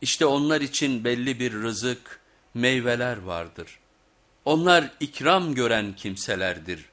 İşte onlar için belli bir rızık, meyveler vardır. Onlar ikram gören kimselerdir.